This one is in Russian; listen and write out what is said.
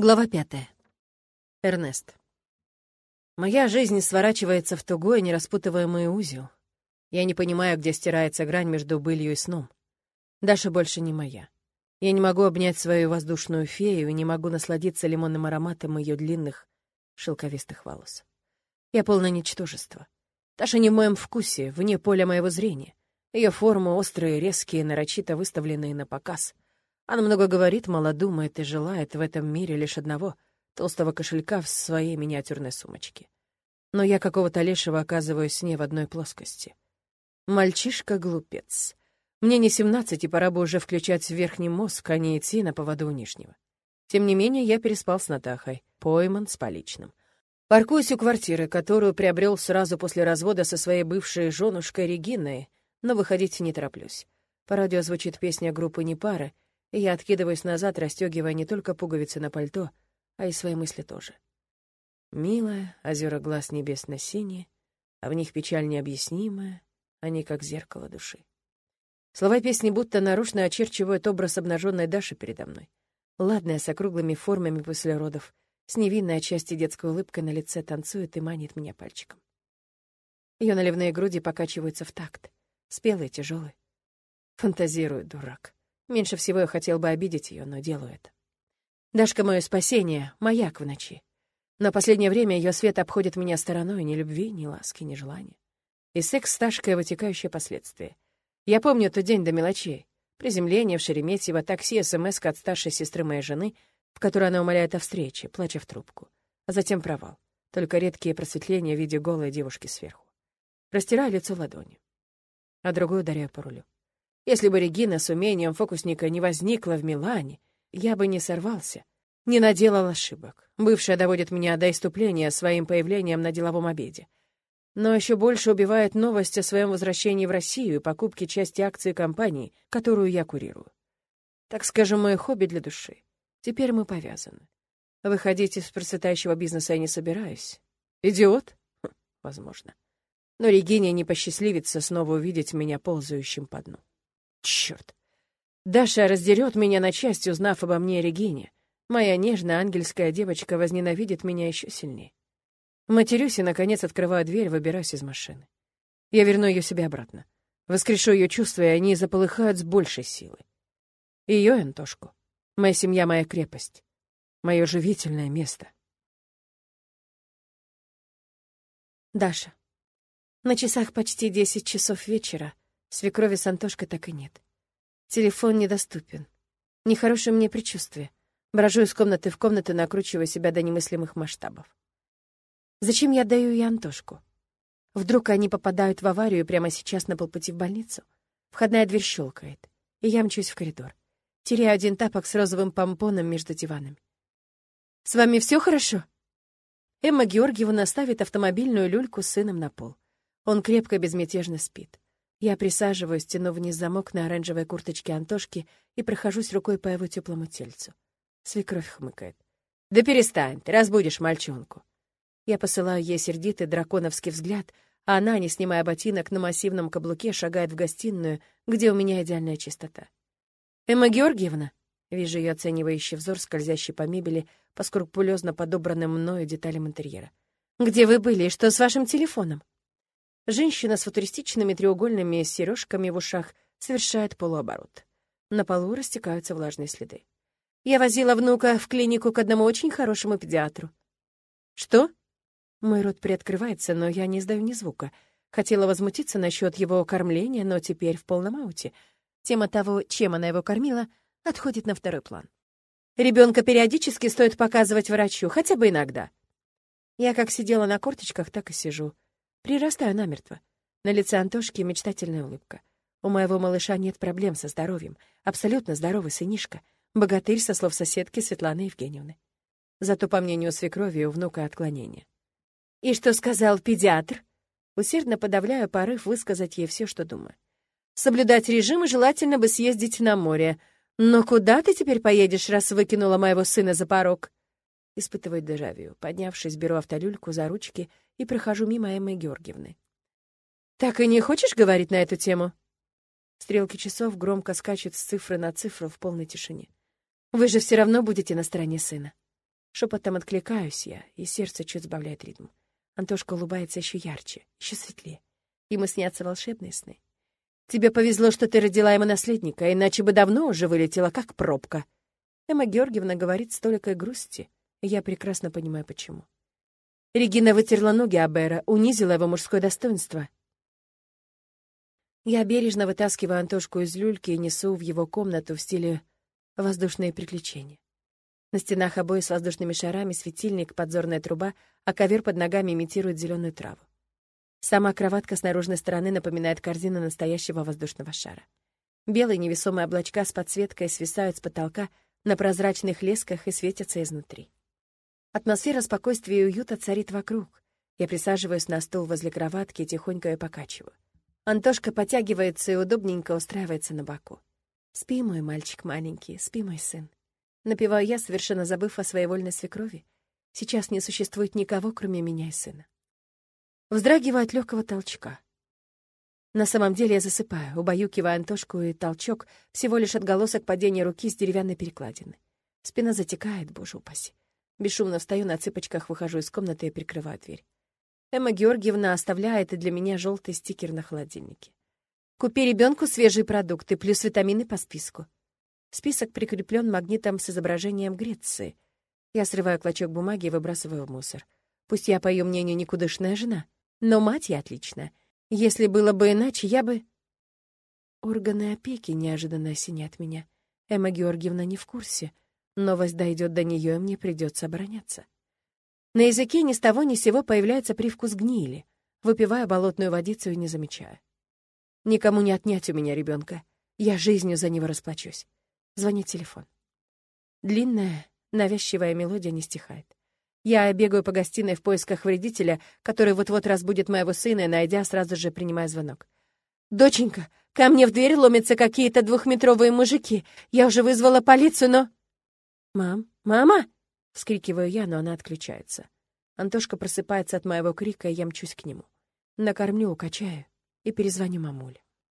Глава пятая. Эрнест. Моя жизнь сворачивается в тугой, нераспутываемый узел. Я не понимаю, где стирается грань между былью и сном. Даша больше не моя. Я не могу обнять свою воздушную фею и не могу насладиться лимонным ароматом ее длинных шелковистых волос. Я полное ничтожество. Таша не в моем вкусе, вне поля моего зрения. Ее формы острые, резкие, нарочито выставленные на показ — она много говорит, мало думает и желает в этом мире лишь одного — толстого кошелька в своей миниатюрной сумочке. Но я какого-то лешего оказываюсь с ней в одной плоскости. Мальчишка-глупец. Мне не семнадцать, и пора бы уже включать верхний мозг, а не идти на поводу у нижнего. Тем не менее, я переспал с Натахой, пойман с поличным. Паркуюсь у квартиры, которую приобрел сразу после развода со своей бывшей женушкой Региной, но выходить не тороплюсь. По радио звучит песня группы «Непары», я откидываюсь назад, расстегивая не только пуговицы на пальто, а и свои мысли тоже. Милая, озера глаз небесно-синие, а в них печаль необъяснимая, они как зеркало души. Слова песни будто нарочно очерчивают образ обнаженной Даши передо мной. Ладная, с округлыми формами после родов, с невинной отчасти детской улыбкой на лице танцует и манит меня пальчиком. Ее наливные груди покачиваются в такт, спелые, тяжелые. Фантазирует дурак. Меньше всего я хотел бы обидеть ее, но делаю это. Дашка — мое спасение, маяк в ночи. Но последнее время ее свет обходит меня стороной ни любви, ни ласки, ни желания. И секс с Дашкой — вытекающее последствие. Я помню тот день до мелочей. Приземление в Шереметьево, такси, смс от старшей сестры моей жены, в которой она умоляет о встрече, плача в трубку. А затем провал. Только редкие просветления в виде голой девушки сверху. Растираю лицо ладонью. А другую ударяю по рулю. Если бы Регина с умением фокусника не возникла в Милане, я бы не сорвался, не наделал ошибок. Бывшая доводит меня до иступления своим появлением на деловом обеде. Но еще больше убивает новость о своем возвращении в Россию и покупке части акций компании, которую я курирую. Так скажем, мое хобби для души. Теперь мы повязаны. Выходить из процветающего бизнеса я не собираюсь. Идиот? Хм, возможно. Но Регине не посчастливится снова увидеть меня ползающим по дну. Черт! Даша раздерет меня на части, узнав обо мне Регине. Моя нежная ангельская девочка возненавидит меня еще сильнее. Матерюсь и, наконец, открываю дверь, выбираюсь из машины. Я верну ее себе обратно. Воскрешу ее чувства, и они заполыхают с большей силой. Ее, Антошку. Моя семья — моя крепость. Мое живительное место. Даша. На часах почти десять часов вечера. Свекрови с Антошкой так и нет. Телефон недоступен. Нехорошее мне предчувствие. Брожу из комнаты в комнату, накручивая себя до немыслимых масштабов. Зачем я отдаю ей Антошку? Вдруг они попадают в аварию прямо сейчас на полпути в больницу? Входная дверь щелкает, и я мчусь в коридор. Теряю один тапок с розовым помпоном между диванами. «С вами все хорошо?» Эмма Георгиевна ставит автомобильную люльку с сыном на пол. Он крепко безмятежно спит. Я присаживаюсь, тяну вниз замок на оранжевой курточке Антошки и прохожусь рукой по его теплому тельцу. Свекровь хмыкает. «Да перестань, ты разбудишь мальчонку». Я посылаю ей сердитый драконовский взгляд, а она, не снимая ботинок, на массивном каблуке шагает в гостиную, где у меня идеальная чистота. «Эмма Георгиевна?» Вижу ее оценивающий взор, скользящий по мебели, по скрупулезно подобранным мною деталям интерьера. «Где вы были и что с вашим телефоном?» Женщина с футуристичными треугольными сережками в ушах совершает полуоборот. На полу растекаются влажные следы. Я возила внука в клинику к одному очень хорошему педиатру. Что? Мой рот приоткрывается, но я не издаю ни звука. Хотела возмутиться насчет его кормления, но теперь в полном ауте. Тема того, чем она его кормила, отходит на второй план. Ребенка периодически стоит показывать врачу, хотя бы иногда. Я как сидела на корточках, так и сижу. Прирастаю намертво. На лице Антошки мечтательная улыбка. У моего малыша нет проблем со здоровьем. Абсолютно здоровый сынишка. Богатырь, со слов соседки Светланы Евгеньевны. Зато, по мнению свекрови, у внука отклонение. «И что сказал педиатр?» Усердно подавляю порыв высказать ей все, что думаю. «Соблюдать режим и желательно бы съездить на море. Но куда ты теперь поедешь, раз выкинула моего сына за порог?» Испытывает дежавю. Поднявшись, беру автолюльку за ручки и прохожу мимо Эммы Георгиевны. «Так и не хочешь говорить на эту тему?» Стрелки часов громко скачут с цифры на цифру в полной тишине. «Вы же все равно будете на стороне сына». Шепотом откликаюсь я, и сердце чуть сбавляет ритм. Антошка улыбается еще ярче, еще светлее. Ему снятся волшебные сны. «Тебе повезло, что ты родила ему наследника, иначе бы давно уже вылетела, как пробка». Эмма Георгиевна говорит с толикой грусти, я прекрасно понимаю, почему. Регина вытерла ноги Абера, унизила его мужское достоинство. Я бережно вытаскиваю Антошку из люльки и несу в его комнату в стиле «воздушные приключения». На стенах обои с воздушными шарами, светильник, подзорная труба, а ковер под ногами имитирует зеленую траву. Сама кроватка с наружной стороны напоминает корзину настоящего воздушного шара. Белые невесомые облачка с подсветкой свисают с потолка на прозрачных лесках и светятся изнутри. Атмосфера спокойствия и уюта царит вокруг. Я присаживаюсь на стул возле кроватки и тихонько ее покачиваю. Антошка потягивается и удобненько устраивается на боку. «Спи, мой мальчик маленький, спи, мой сын». Напеваю я, совершенно забыв о своей вольной свекрови. Сейчас не существует никого, кроме меня и сына. Вздрагиваю от легкого толчка. На самом деле я засыпаю, убаюкивая Антошку, и толчок — всего лишь отголосок падения руки с деревянной перекладины. Спина затекает, боже упаси. Бесшумно встаю на цыпочках, выхожу из комнаты и прикрываю дверь. Эмма Георгиевна оставляет для меня желтый стикер на холодильнике. Купи ребенку свежие продукты, плюс витамины по списку. Список прикреплен магнитом с изображением Греции. Я срываю клочок бумаги и выбрасываю в мусор. Пусть я, по ее мнению, никудышная жена, но мать я отличная. Если было бы иначе, я бы... Органы опеки неожиданно осенят меня. Эмма Георгиевна не в курсе. Новость дойдет до нее, и мне придется обороняться. На языке ни с того ни с сего появляется привкус гнили. Выпивая болотную водицу и не замечая. Никому не отнять у меня ребенка. Я жизнью за него расплачусь. Звонит телефон. Длинная, навязчивая мелодия не стихает. Я бегаю по гостиной в поисках вредителя, который вот-вот разбудит моего сына, и, найдя, сразу же принимаю звонок. «Доченька, ко мне в дверь ломятся какие-то двухметровые мужики. Я уже вызвала полицию, но...» «Мам? Мама?» — вскрикиваю я, но она отключается. Антошка просыпается от моего крика, и я мчусь к нему. Накормлю, укачаю и перезвоню мамуле.